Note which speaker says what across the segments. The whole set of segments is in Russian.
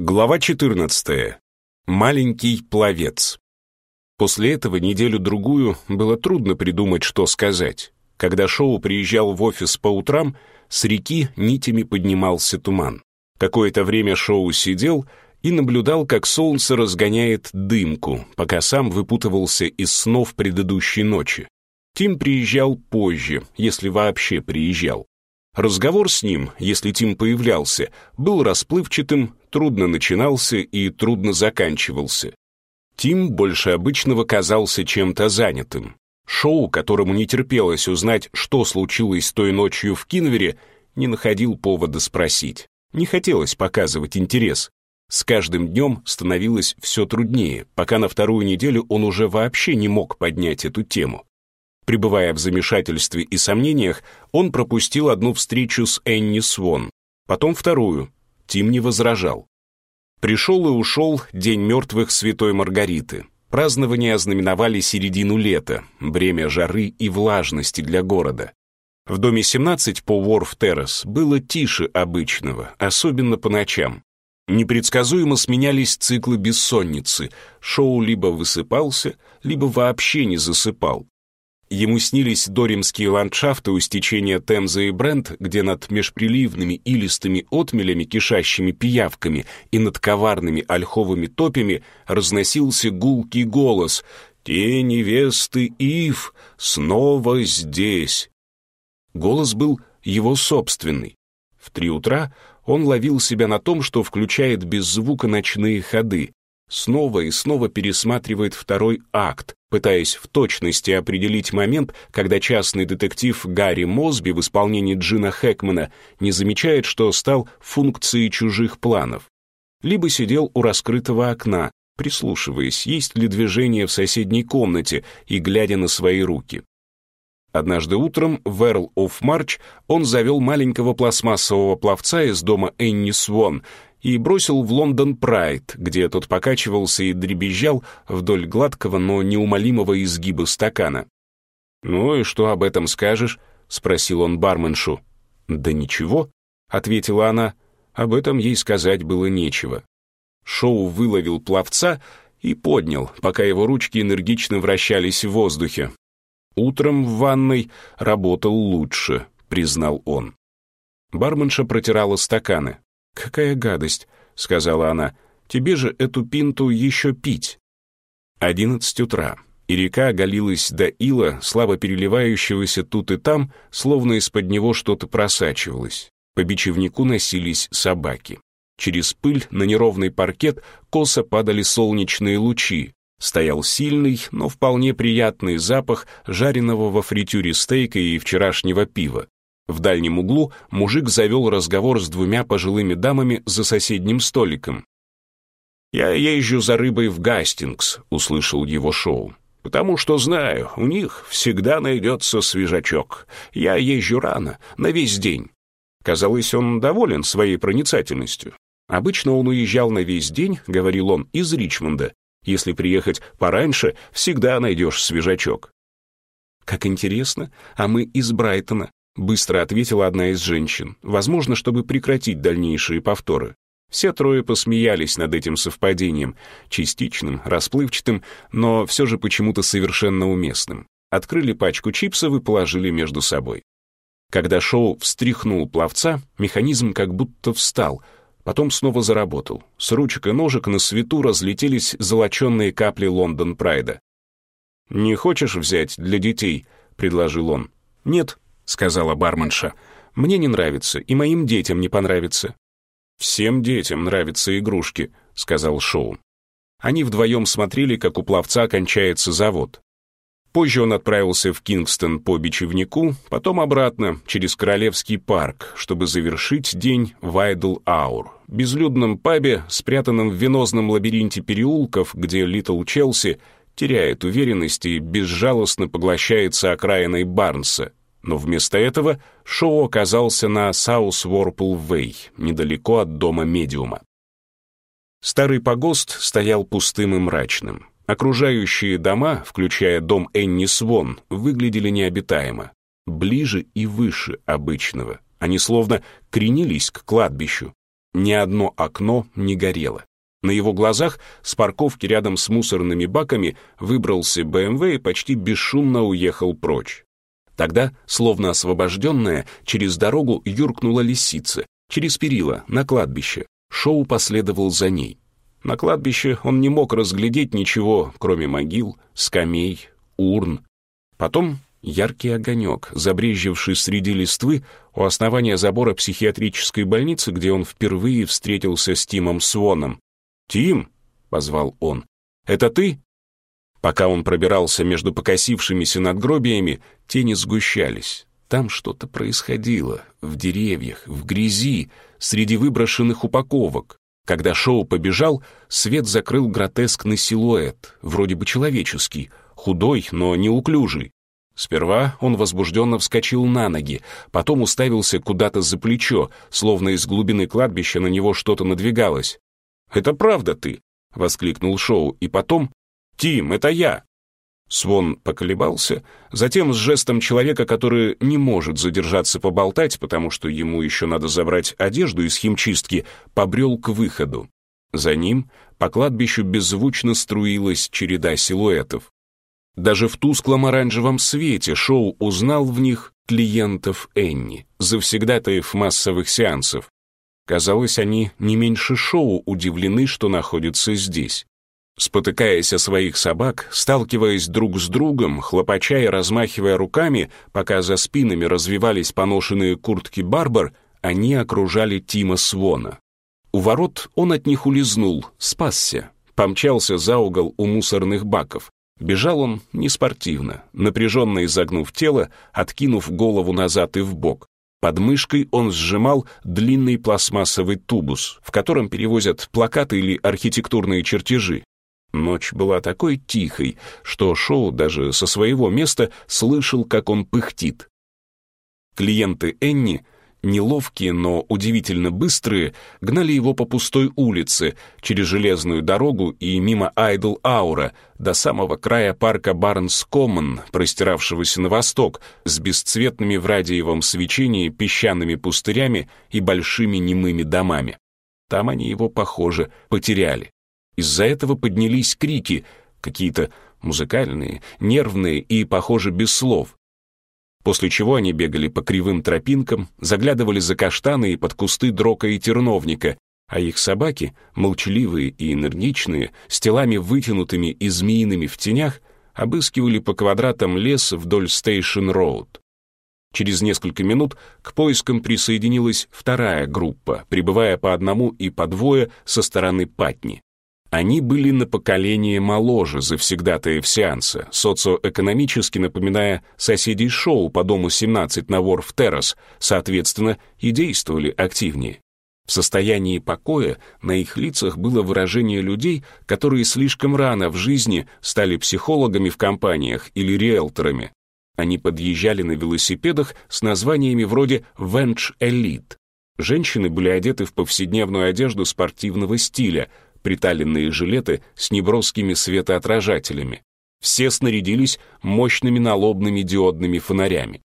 Speaker 1: Глава 14. Маленький пловец. После этого неделю-другую было трудно придумать, что сказать. Когда Шоу приезжал в офис по утрам, с реки нитями поднимался туман. Какое-то время Шоу сидел и наблюдал, как солнце разгоняет дымку, пока сам выпутывался из снов предыдущей ночи. Тим приезжал позже, если вообще приезжал. Разговор с ним, если Тим появлялся, был расплывчатым, трудно начинался и трудно заканчивался. Тим больше обычного казался чем-то занятым. Шоу, которому не терпелось узнать, что случилось той ночью в Кинвере, не находил повода спросить. Не хотелось показывать интерес. С каждым днем становилось все труднее, пока на вторую неделю он уже вообще не мог поднять эту тему. Пребывая в замешательстве и сомнениях, он пропустил одну встречу с Энни Свон, потом вторую. Тим не возражал. Пришел и ушел День мертвых Святой Маргариты. Празднования ознаменовали середину лета, время жары и влажности для города. В доме 17 по Уорф Террас было тише обычного, особенно по ночам. Непредсказуемо сменялись циклы бессонницы. Шоу либо высыпался, либо вообще не засыпал. Ему снились доримские ландшафты у стечения Темзы и Брент, где над межприливными илистыми отмелями, кишащими пиявками, и над коварными ольховыми топями разносился гулкий голос «Те невесты Ив снова здесь!» Голос был его собственный. В три утра он ловил себя на том, что включает без звука ночные ходы, снова и снова пересматривает второй акт, пытаясь в точности определить момент, когда частный детектив Гарри Мозби в исполнении Джина Хэкмана не замечает, что стал функцией чужих планов. Либо сидел у раскрытого окна, прислушиваясь, есть ли движение в соседней комнате и глядя на свои руки. Однажды утром в Эрл оф Марч он завел маленького пластмассового пловца из дома Энни Свон и бросил в Лондон Прайд, где тот покачивался и дребезжал вдоль гладкого, но неумолимого изгиба стакана. «Ну и что об этом скажешь?» — спросил он барменшу. «Да ничего», — ответила она. Об этом ей сказать было нечего. Шоу выловил пловца и поднял, пока его ручки энергично вращались в воздухе. «Утром в ванной работал лучше», — признал он. Барменша протирала стаканы. «Какая гадость», — сказала она. «Тебе же эту пинту еще пить». Одиннадцать утра, и река оголилась до ила, слабо переливающегося тут и там, словно из-под него что-то просачивалось. По бичевнику носились собаки. Через пыль на неровный паркет косо падали солнечные лучи. Стоял сильный, но вполне приятный запах жареного во фритюре стейка и вчерашнего пива. В дальнем углу мужик завел разговор с двумя пожилыми дамами за соседним столиком. «Я езжу за рыбой в Гастингс», — услышал его шоу. «Потому что знаю, у них всегда найдется свежачок. Я езжу рано, на весь день». Казалось, он доволен своей проницательностью. Обычно он уезжал на весь день, говорил он, из Ричмонда. Если приехать пораньше, всегда найдешь свежачок. Как интересно, а мы из Брайтона быстро ответила одна из женщин, возможно, чтобы прекратить дальнейшие повторы. Все трое посмеялись над этим совпадением, частичным, расплывчатым, но все же почему-то совершенно уместным. Открыли пачку чипсов и положили между собой. Когда шоу встряхнул пловца, механизм как будто встал, потом снова заработал. С ручек и ножек на свету разлетелись золоченные капли Лондон Прайда. «Не хочешь взять для детей?» — предложил он. «Нет», сказала барменша. Мне не нравится, и моим детям не понравится. Всем детям нравятся игрушки, сказал Шоу. Они вдвоем смотрели, как у пловца кончается завод. Позже он отправился в Кингстон по Бичевнику, потом обратно через Королевский парк, чтобы завершить день в Айдл-Аур, безлюдном пабе, спрятанном в венозном лабиринте переулков, где Литл Челси теряет уверенность и безжалостно поглощается окраиной Барнса, но вместо этого Шоу оказался на Саус Ворпл Вэй, недалеко от дома медиума. Старый погост стоял пустым и мрачным. Окружающие дома, включая дом Энни Свон, выглядели необитаемо, ближе и выше обычного. Они словно кренились к кладбищу. Ни одно окно не горело. На его глазах с парковки рядом с мусорными баками выбрался БМВ и почти бесшумно уехал прочь. Тогда, словно освобожденная, через дорогу юркнула лисица, через перила, на кладбище. Шоу последовал за ней. На кладбище он не мог разглядеть ничего, кроме могил, скамей, урн. Потом яркий огонек, забрезживший среди листвы у основания забора психиатрической больницы, где он впервые встретился с Тимом Своном. «Тим!» — позвал он. «Это ты?» Пока он пробирался между покосившимися надгробиями, тени сгущались. Там что-то происходило, в деревьях, в грязи, среди выброшенных упаковок. Когда Шоу побежал, свет закрыл гротескный силуэт, вроде бы человеческий, худой, но неуклюжий. Сперва он возбужденно вскочил на ноги, потом уставился куда-то за плечо, словно из глубины кладбища на него что-то надвигалось. «Это правда ты!» — воскликнул Шоу, и потом «Тим, это я!» Свон поколебался, затем с жестом человека, который не может задержаться поболтать, потому что ему еще надо забрать одежду из химчистки, побрел к выходу. За ним по кладбищу беззвучно струилась череда силуэтов. Даже в тусклом оранжевом свете Шоу узнал в них клиентов Энни, завсегдатаев массовых сеансов. Казалось, они не меньше Шоу удивлены, что находятся здесь. Спотыкаясь о своих собак, сталкиваясь друг с другом, хлопача и размахивая руками, пока за спинами развивались поношенные куртки «Барбар», они окружали Тима Свона. У ворот он от них улизнул, спасся, помчался за угол у мусорных баков. Бежал он неспортивно, напряженно изогнув тело, откинув голову назад и в бок. Под мышкой он сжимал длинный пластмассовый тубус, в котором перевозят плакаты или архитектурные чертежи. Ночь была такой тихой, что Шоу даже со своего места слышал, как он пыхтит. Клиенты Энни, неловкие, но удивительно быстрые, гнали его по пустой улице, через железную дорогу и мимо Айдл Аура, до самого края парка Барнс Коммон, простиравшегося на восток, с бесцветными в радиевом свечении песчаными пустырями и большими немыми домами. Там они его, похоже, потеряли. Из-за этого поднялись крики, какие-то музыкальные, нервные и, похоже, без слов. После чего они бегали по кривым тропинкам, заглядывали за каштаны и под кусты дрока и терновника, а их собаки, молчаливые и энергичные, с телами вытянутыми и змеиными в тенях, обыскивали по квадратам лес вдоль Station Road. Через несколько минут к поискам присоединилась вторая группа, прибывая по одному и по двое со стороны Патни. Они были на поколение моложе завсегдатаев сеанса, социоэкономически напоминая соседей шоу по дому 17 на Ворф Террас, соответственно, и действовали активнее. В состоянии покоя на их лицах было выражение людей, которые слишком рано в жизни стали психологами в компаниях или риэлторами. Они подъезжали на велосипедах с названиями вроде «Венч Элит». Женщины были одеты в повседневную одежду спортивного стиля — приталенные жилеты с неброскими светоотражателями. Все снарядились мощными налобными диодными фонарями.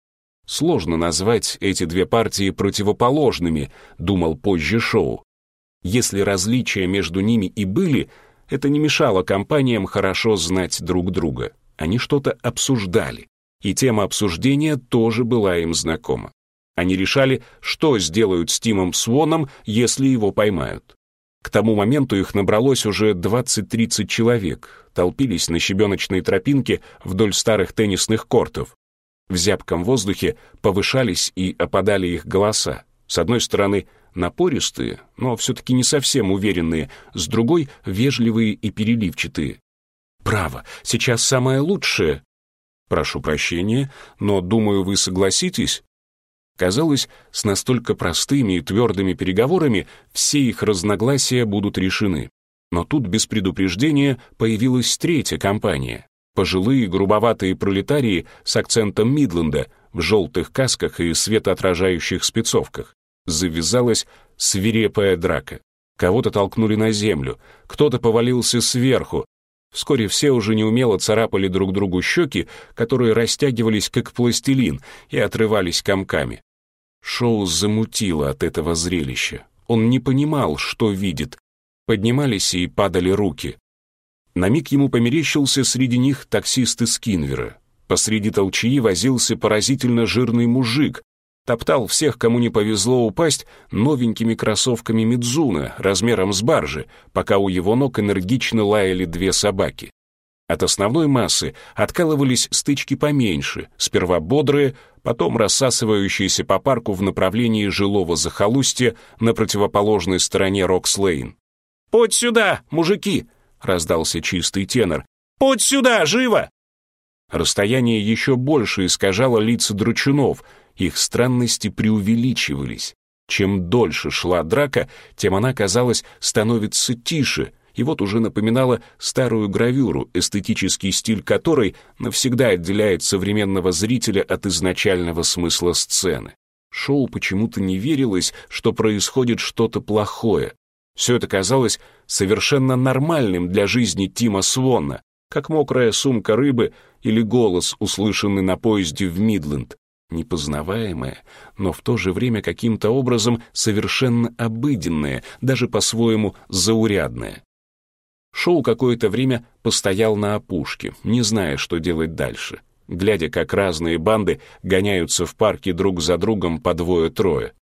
Speaker 1: Сложно назвать эти две партии противоположными, думал позже Шоу. Если различия между ними и были, это не мешало компаниям хорошо знать друг друга. Они что-то обсуждали, и тема обсуждения тоже была им знакома. Они решали, что сделают с Тимом Своном, если его поймают. К тому моменту их набралось уже 20-30 человек, толпились на щебеночной тропинке вдоль старых теннисных кортов. В зябком воздухе повышались и опадали их голоса. С одной стороны, напористые, но все-таки не совсем уверенные, с другой — вежливые и переливчатые. «Право, сейчас самое лучшее!» «Прошу прощения, но, думаю, вы согласитесь, Казалось, с настолько простыми и твердыми переговорами все их разногласия будут решены. Но тут без предупреждения появилась третья компания. Пожилые грубоватые пролетарии с акцентом Мидленда в желтых касках и светоотражающих спецовках. Завязалась свирепая драка. Кого-то толкнули на землю, кто-то повалился сверху. Вскоре все уже неумело царапали друг другу щеки, которые растягивались как пластилин и отрывались комками. Шоу замутило от этого зрелища. Он не понимал, что видит. Поднимались и падали руки. На миг ему померещился среди них таксист из Кинвера. Посреди толчаи возился поразительно жирный мужик, топтал всех, кому не повезло упасть, новенькими кроссовками Мидзуна размером с баржи, пока у его ног энергично лаяли две собаки. От основной массы откалывались стычки поменьше, сперва бодрые, потом рассасывающиеся по парку в направлении жилого захолустья на противоположной стороне Рокслейн. «Подь сюда, мужики!» — раздался чистый тенор. «Подь сюда, живо!» Расстояние еще больше искажало лица дручунов, их странности преувеличивались. Чем дольше шла драка, тем она, казалось, становится тише — и вот уже напоминала старую гравюру, эстетический стиль которой навсегда отделяет современного зрителя от изначального смысла сцены. Шоу почему-то не верилось, что происходит что-то плохое. Все это казалось совершенно нормальным для жизни Тима Свона, как мокрая сумка рыбы или голос, услышанный на поезде в Мидленд непознаваемое, но в то же время каким-то образом совершенно обыденное, даже по-своему заурядное. Шоу какое-то время постоял на опушке, не зная, что делать дальше, глядя, как разные банды гоняются в парке друг за другом по двое-трое.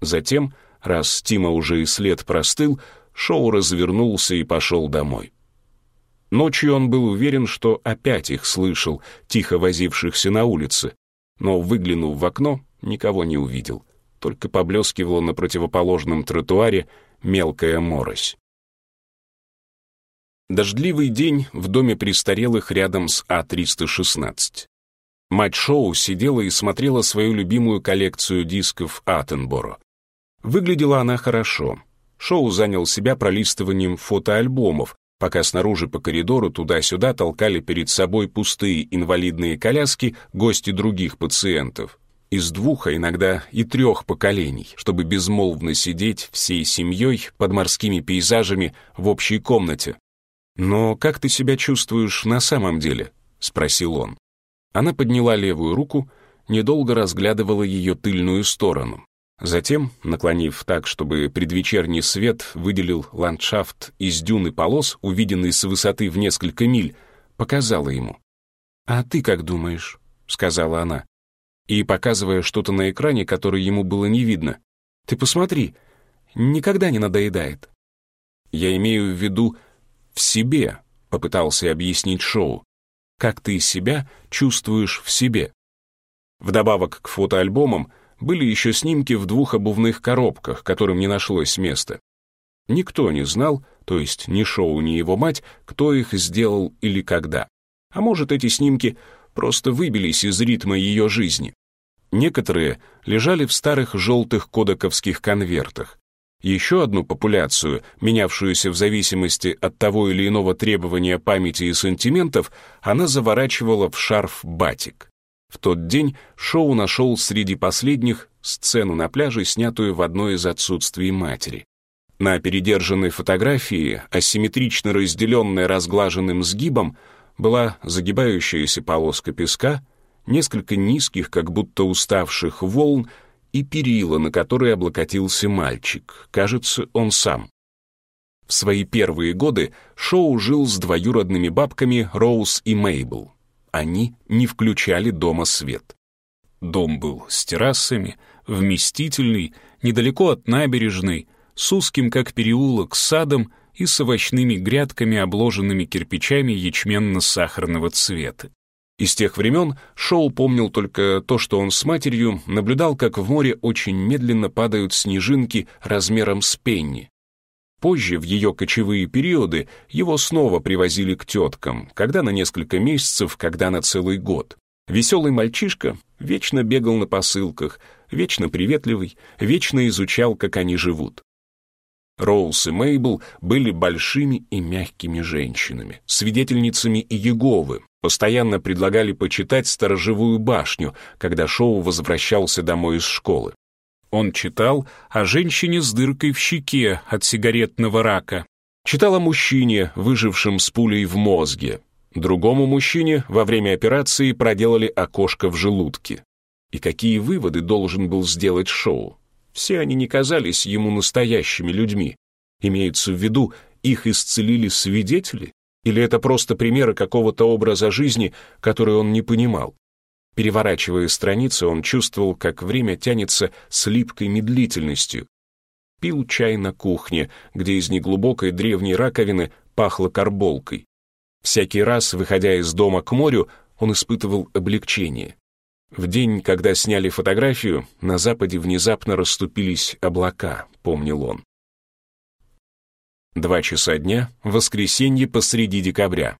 Speaker 1: Затем, раз Тима уже и след простыл, Шоу развернулся и пошел домой. Ночью он был уверен, что опять их слышал, тихо возившихся на улице, но, выглянув в окно, никого не увидел. Только поблескивала на противоположном тротуаре мелкая морось. Дождливый день в доме престарелых рядом с А-316. Мать Шоу сидела и смотрела свою любимую коллекцию дисков Аттенборо. Выглядела она хорошо. Шоу занял себя пролистыванием фотоальбомов, пока снаружи по коридору туда-сюда толкали перед собой пустые инвалидные коляски гости других пациентов. Из двух, а иногда и трех поколений, чтобы безмолвно сидеть всей семьей под морскими пейзажами в общей комнате, «Но как ты себя чувствуешь на самом деле?» — спросил он. Она подняла левую руку, недолго разглядывала ее тыльную сторону. Затем, наклонив так, чтобы предвечерний свет выделил ландшафт из дюны полос, увиденный с высоты в несколько миль, показала ему. «А ты как думаешь?» — сказала она. И, показывая что-то на экране, которое ему было не видно, «Ты посмотри, никогда не надоедает». «Я имею в виду в себе», — попытался объяснить Шоу. «Как ты себя чувствуешь в себе?» Вдобавок к фотоальбомам были еще снимки в двух обувных коробках, которым не нашлось места. Никто не знал, то есть ни Шоу, ни его мать, кто их сделал или когда. А может, эти снимки просто выбились из ритма ее жизни. Некоторые лежали в старых желтых Кодаковских конвертах, еще одну популяцию, менявшуюся в зависимости от того или иного требования памяти и сантиментов, она заворачивала в шарф-батик. В тот день Шоу нашел среди последних сцену на пляже, снятую в одно из отсутствий матери. На передержанной фотографии, асимметрично разделенной разглаженным сгибом, была загибающаяся полоска песка, несколько низких, как будто уставших волн, и перила, на которые облокотился мальчик. Кажется, он сам. В свои первые годы Шоу жил с двоюродными бабками Роуз и Мейбл. Они не включали дома свет. Дом был с террасами, вместительный, недалеко от набережной, с узким, как переулок, садом и с овощными грядками, обложенными кирпичами ячменно-сахарного цвета. Из тех времен Шоу помнил только то, что он с матерью наблюдал, как в море очень медленно падают снежинки размером с пенни. Позже, в ее кочевые периоды, его снова привозили к теткам, когда на несколько месяцев, когда на целый год. Веселый мальчишка вечно бегал на посылках, вечно приветливый, вечно изучал, как они живут. Роуз и Мейбл были большими и мягкими женщинами, свидетельницами Иеговы, Постоянно предлагали почитать «Сторожевую башню», когда Шоу возвращался домой из школы. Он читал о женщине с дыркой в щеке от сигаретного рака. Читал о мужчине, выжившем с пулей в мозге. Другому мужчине во время операции проделали окошко в желудке. И какие выводы должен был сделать Шоу? Все они не казались ему настоящими людьми. Имеется в виду, их исцелили свидетели? Или это просто примеры какого-то образа жизни, который он не понимал? Переворачивая страницы, он чувствовал, как время тянется с липкой медлительностью. Пил чай на кухне, где из неглубокой древней раковины пахло карболкой. Всякий раз, выходя из дома к морю, он испытывал облегчение. В день, когда сняли фотографию, на западе внезапно расступились облака, помнил он. Два часа дня, воскресенье посреди декабря.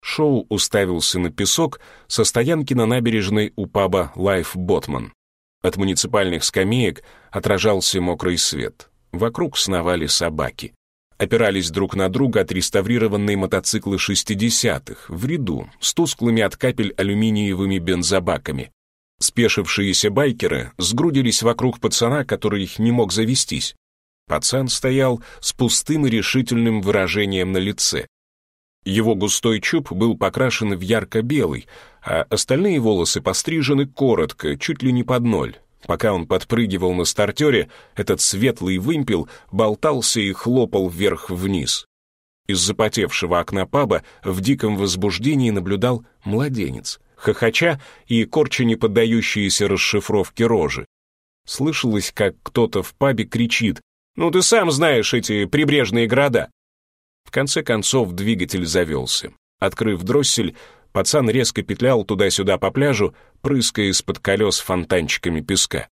Speaker 1: Шоу уставился на песок со стоянки на набережной у паба «Lifeboatman». От муниципальных скамеек отражался мокрый свет. Вокруг сновали собаки. Опирались друг на друга отреставрированные мотоциклы 60-х, в ряду, с тусклыми от капель алюминиевыми бензобаками. Спешившиеся байкеры сгрудились вокруг пацана, который никак не мог завестись. Пацан стоял с пустым и решительным выражением на лице. Его густой чуб был покрашен в ярко-белый, а остальные волосы пострижены коротко, чуть ли не под ноль. Пока он подпрыгивал на стартере, этот светлый вымпел болтался и хлопал вверх-вниз. Из запотевшего окна паба в диком возбуждении наблюдал младенец, хохоча и корча не поддающиеся расшифровке рожи. Слышалось, как кто-то в пабе кричит ну, ты сам знаешь эти прибрежные города». В конце концов двигатель завелся. Открыв дроссель, пацан резко петлял туда-сюда по пляжу, прыская из-под колес фонтанчиками песка.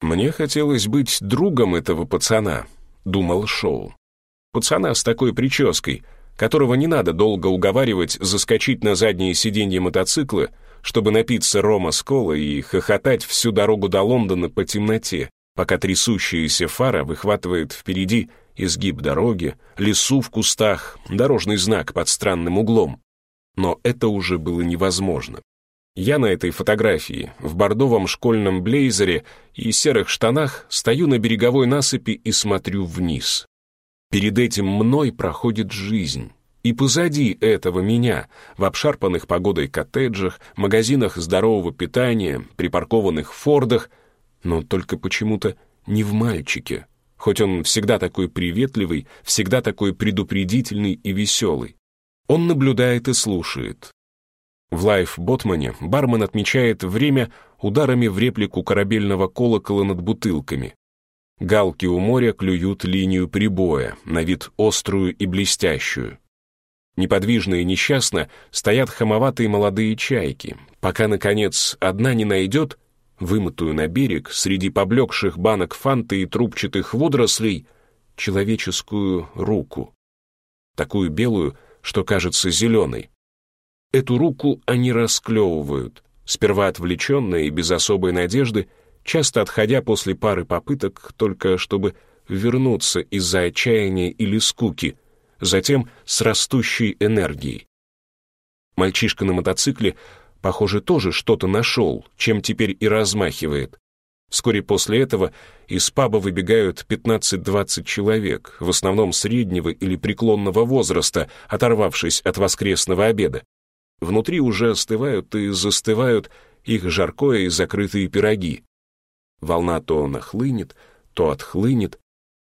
Speaker 1: «Мне хотелось быть другом этого пацана», — думал Шоу. «Пацана с такой прической, которого не надо долго уговаривать заскочить на заднее сиденье мотоцикла, чтобы напиться рома с колой и хохотать всю дорогу до Лондона по темноте, пока трясущаяся фара выхватывает впереди изгиб дороги, лесу в кустах, дорожный знак под странным углом. Но это уже было невозможно. Я на этой фотографии, в бордовом школьном блейзере и серых штанах, стою на береговой насыпи и смотрю вниз. Перед этим мной проходит жизнь. И позади этого меня, в обшарпанных погодой коттеджах, магазинах здорового питания, припаркованных фордах, но только почему-то не в мальчике, хоть он всегда такой приветливый, всегда такой предупредительный и веселый. Он наблюдает и слушает. В лайф-ботмане бармен отмечает время ударами в реплику корабельного колокола над бутылками. Галки у моря клюют линию прибоя, на вид острую и блестящую. Неподвижно и несчастно стоят хамоватые молодые чайки, пока, наконец, одна не найдет вымытую на берег среди поблекших банок фанты и трубчатых водорослей, человеческую руку. Такую белую, что кажется зеленой. Эту руку они расклевывают, сперва отвлеченно и без особой надежды, часто отходя после пары попыток, только чтобы вернуться из-за отчаяния или скуки, затем с растущей энергией. Мальчишка на мотоцикле похоже, тоже что-то нашел, чем теперь и размахивает. Вскоре после этого из паба выбегают 15-20 человек, в основном среднего или преклонного возраста, оторвавшись от воскресного обеда. Внутри уже остывают и застывают их жаркое и закрытые пироги. Волна то нахлынет, то отхлынет.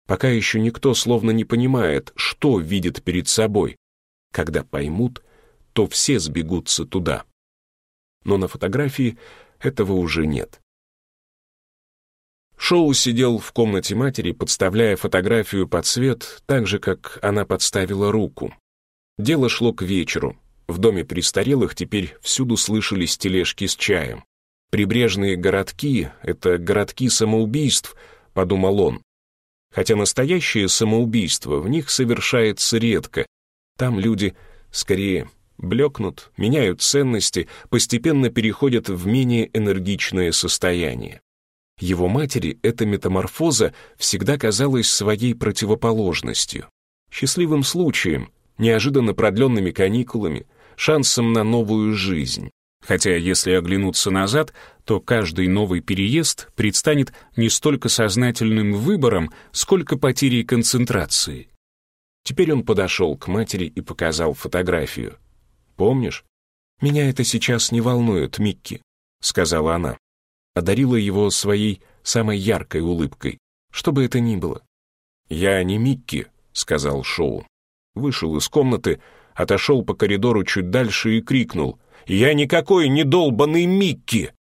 Speaker 1: Пока еще никто словно не понимает, что видит перед собой. Когда поймут, то все сбегутся туда но на фотографии этого уже нет. Шоу сидел в комнате матери, подставляя фотографию под свет, так же, как она подставила руку. Дело шло к вечеру. В доме престарелых теперь всюду слышались тележки с чаем. «Прибрежные городки — это городки самоубийств», — подумал он. Хотя настоящее самоубийство в них совершается редко. Там люди скорее блекнут, меняют ценности, постепенно переходят в менее энергичное состояние. Его матери эта метаморфоза всегда казалась своей противоположностью. Счастливым случаем, неожиданно продленными каникулами, шансом на новую жизнь. Хотя, если оглянуться назад, то каждый новый переезд предстанет не столько сознательным выбором, сколько потерей концентрации. Теперь он подошел к матери и показал фотографию. Помнишь? Меня это сейчас не волнует, Микки, сказала она. Одарила его своей самой яркой улыбкой, что бы это ни было. Я не Микки, сказал Шоу. Вышел из комнаты, отошел по коридору чуть дальше и крикнул: "Я никакой не долбаный Микки!"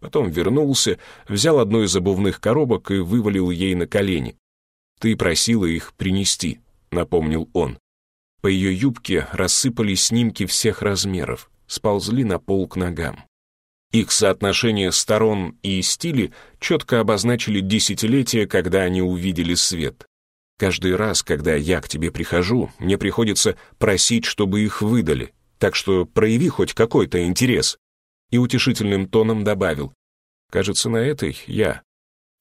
Speaker 1: Потом вернулся, взял одну из обувных коробок и вывалил ей на колени. «Ты просила их принести», — напомнил он. По ее юбке рассыпались снимки всех размеров, сползли на пол к ногам. Их соотношение сторон и стили четко обозначили десятилетие, когда они увидели свет. Каждый раз, когда я к тебе прихожу, мне приходится просить, чтобы их выдали, так что прояви хоть какой-то интерес. И утешительным тоном добавил. Кажется, на этой я.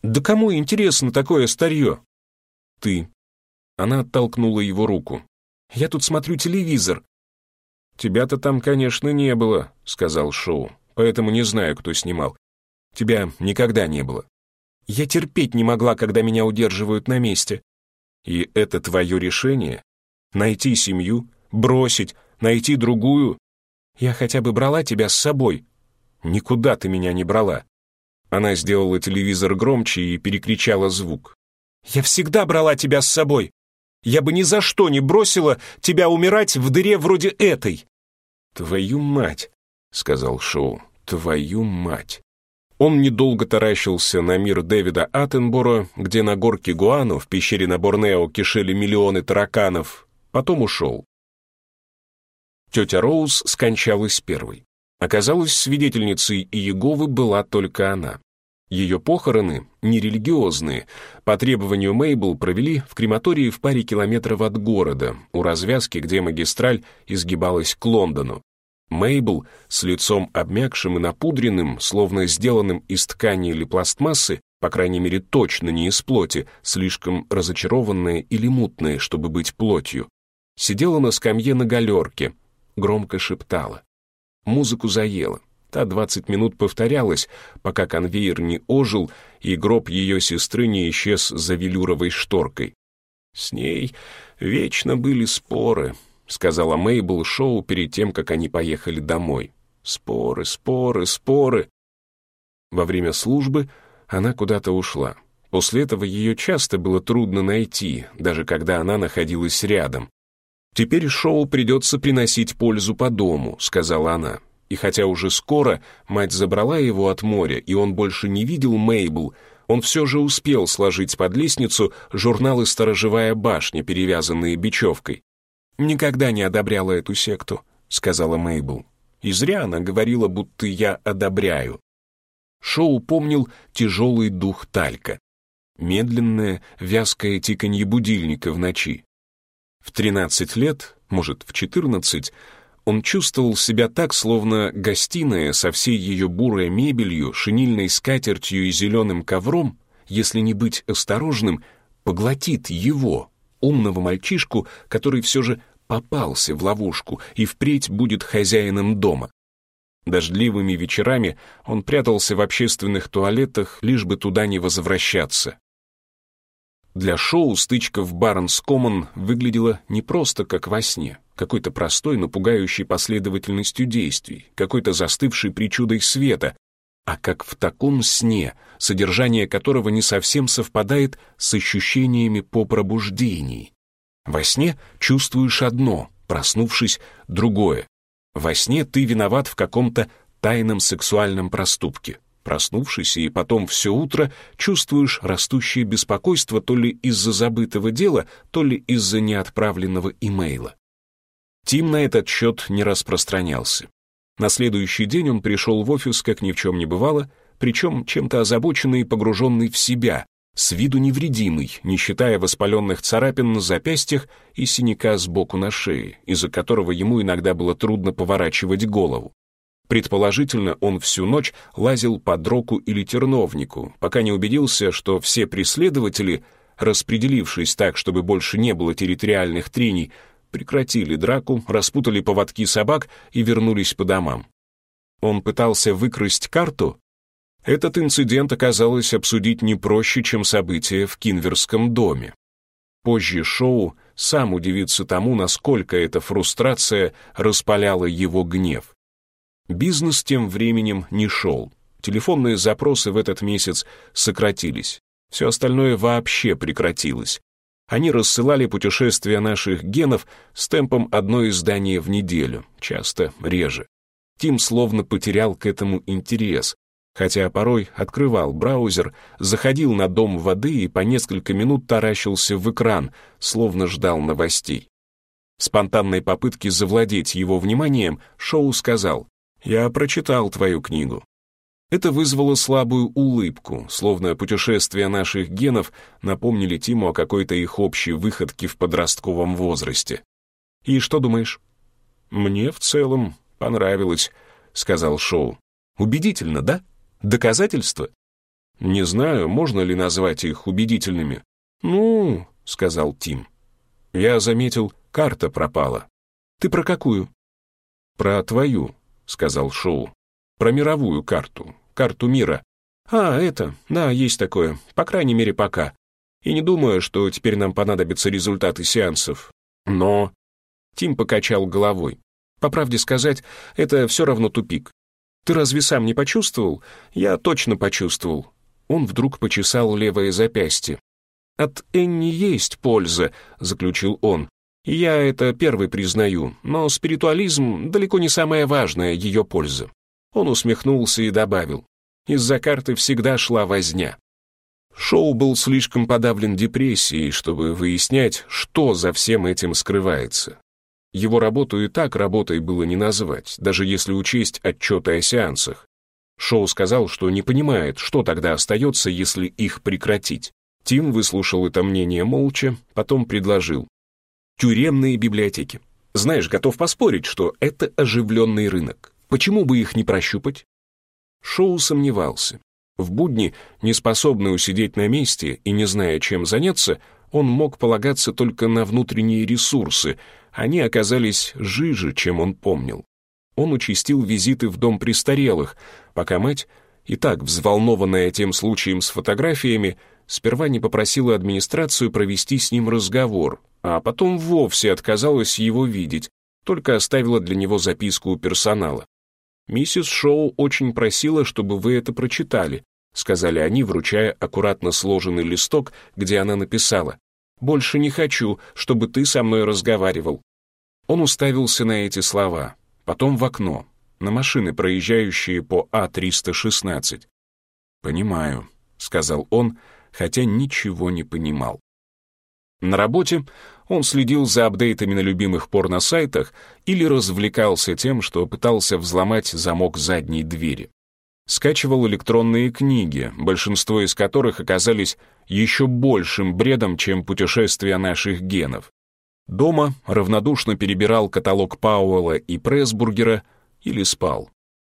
Speaker 1: Да кому интересно такое старье? Ты. Она оттолкнула его руку. Я тут смотрю телевизор». «Тебя-то там, конечно, не было», — сказал Шоу, «поэтому не знаю, кто снимал. Тебя никогда не было». «Я терпеть не могла, когда меня удерживают на месте». «И это твое решение? Найти семью? Бросить? Найти другую?» «Я хотя бы брала тебя с собой». «Никуда ты меня не брала». Она сделала телевизор громче и перекричала звук. «Я всегда брала тебя с собой!» Я бы ни за что не бросила тебя умирать в дыре вроде этой». «Твою мать!» — сказал Шоу. «Твою мать!» Он недолго таращился на мир Дэвида Аттенборо, где на горке Гуану в пещере на Борнео кишели миллионы тараканов, потом ушел. Тетя Роуз скончалась первой. Оказалось, свидетельницей Иеговы была только она. Ее похороны, нерелигиозные, по требованию Мейбл провели в крематории в паре километров от города, у развязки, где магистраль изгибалась к Лондону. Мейбл с лицом обмякшим и напудренным, словно сделанным из ткани или пластмассы, по крайней мере точно не из плоти, слишком разочарованная или мутная, чтобы быть плотью, сидела на скамье на галерке, громко шептала. Музыку заела. Та 20 минут повторялась, пока конвейер не ожил и гроб ее сестры не исчез за велюровой шторкой. «С ней вечно были споры», — сказала Мейбл Шоу перед тем, как они поехали домой. «Споры, споры, споры». Во время службы она куда-то ушла. После этого ее часто было трудно найти, даже когда она находилась рядом. «Теперь Шоу придется приносить пользу по дому», — сказала она. И хотя уже скоро мать забрала его от моря, и он больше не видел Мейбл, он все же успел сложить под лестницу журналы «Сторожевая башня», перевязанные бечевкой. «Никогда не одобряла эту секту», — сказала Мейбл. И зря она говорила, будто я одобряю. Шоу помнил тяжелый дух талька. Медленное, вязкое тиканье будильника в ночи. В 13 лет, может, в 14, он чувствовал себя так, словно гостиная со всей ее бурой мебелью, шинильной скатертью и зеленым ковром, если не быть осторожным, поглотит его, умного мальчишку, который все же попался в ловушку и впредь будет хозяином дома. Дождливыми вечерами он прятался в общественных туалетах, лишь бы туда не возвращаться. Для шоу стычка в Барнс Коммон выглядела не просто как во сне, какой-то простой, но пугающей последовательностью действий, какой-то застывшей причудой света, а как в таком сне, содержание которого не совсем совпадает с ощущениями по пробуждении. Во сне чувствуешь одно, проснувшись — другое. Во сне ты виноват в каком-то тайном сексуальном проступке, Проснувшись и потом все утро чувствуешь растущее беспокойство то ли из-за забытого дела, то ли из-за неотправленного имейла. Тим на этот счет не распространялся. На следующий день он пришел в офис, как ни в чем не бывало, причем чем-то озабоченный и погруженный в себя, с виду невредимый, не считая воспаленных царапин на запястьях и синяка сбоку на шее, из-за которого ему иногда было трудно поворачивать голову. Предположительно, он всю ночь лазил по дроку или терновнику, пока не убедился, что все преследователи, распределившись так, чтобы больше не было территориальных трений, прекратили драку, распутали поводки собак и вернулись по домам. Он пытался выкрасть карту? Этот инцидент оказалось обсудить не проще, чем события в Кинверском доме. Позже Шоу сам удивится тому, насколько эта фрустрация распаляла его гнев. Бизнес тем временем не шел. Телефонные запросы в этот месяц сократились. Все остальное вообще прекратилось. Они рассылали путешествия наших генов с темпом одно издание в неделю, часто реже. Тим словно потерял к этому интерес, хотя порой открывал браузер, заходил на дом воды и по несколько минут таращился в экран, словно ждал новостей. В спонтанной попытке завладеть его вниманием Шоу сказал «Я прочитал твою книгу». Это вызвало слабую улыбку, словно путешествия наших генов напомнили Тиму о какой-то их общей выходке в подростковом возрасте. «И что думаешь?» «Мне в целом понравилось», — сказал Шоу. «Убедительно, да? Доказательства?» «Не знаю, можно ли назвать их убедительными». «Ну», — сказал Тим. «Я заметил, карта пропала». «Ты про какую?» «Про твою, — сказал Шоу. «Про мировую карту, карту мира». «А, это, да, есть такое, по крайней мере, пока. И не думаю, что теперь нам понадобятся результаты сеансов. Но...» Тим покачал головой. «По правде сказать, это все равно тупик. Ты разве сам не почувствовал? Я точно почувствовал». Он вдруг почесал левое запястье. «От Энни есть польза», — заключил он. Я это первый признаю, но спиритуализм далеко не самая важная ее польза. Он усмехнулся и добавил. Из-за карты всегда шла возня. Шоу был слишком подавлен депрессией, чтобы выяснять, что за всем этим скрывается. Его работу и так работой было не назвать, даже если учесть отчеты о сеансах. Шоу сказал, что не понимает, что тогда остается, если их прекратить. Тим выслушал это мнение молча, потом предложил тюремные библиотеки. Знаешь, готов поспорить, что это оживленный рынок. Почему бы их не прощупать? Шоу сомневался. В будни, не способный усидеть на месте и не зная, чем заняться, он мог полагаться только на внутренние ресурсы. Они оказались жиже, чем он помнил. Он участил визиты в дом престарелых, пока мать, и так взволнованная тем случаем с фотографиями, сперва не попросила администрацию провести с ним разговор, а потом вовсе отказалась его видеть, только оставила для него записку у персонала. «Миссис Шоу очень просила, чтобы вы это прочитали», сказали они, вручая аккуратно сложенный листок, где она написала «Больше не хочу, чтобы ты со мной разговаривал». Он уставился на эти слова, потом в окно, на машины, проезжающие по А-316. «Понимаю», — сказал он, хотя ничего не понимал. На работе он следил за апдейтами на любимых порносайтах или развлекался тем, что пытался взломать замок задней двери. Скачивал электронные книги, большинство из которых оказались еще большим бредом, чем путешествия наших генов. Дома равнодушно перебирал каталог Пауэлла и Пресбургера или спал.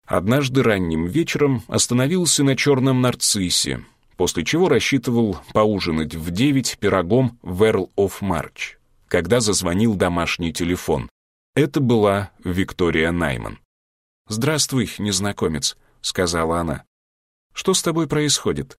Speaker 1: Однажды ранним вечером остановился на черном нарциссе, после чего рассчитывал поужинать в девять пирогом в Earl of March, когда зазвонил домашний телефон. Это была Виктория Найман. «Здравствуй, незнакомец», — сказала она. «Что с тобой происходит?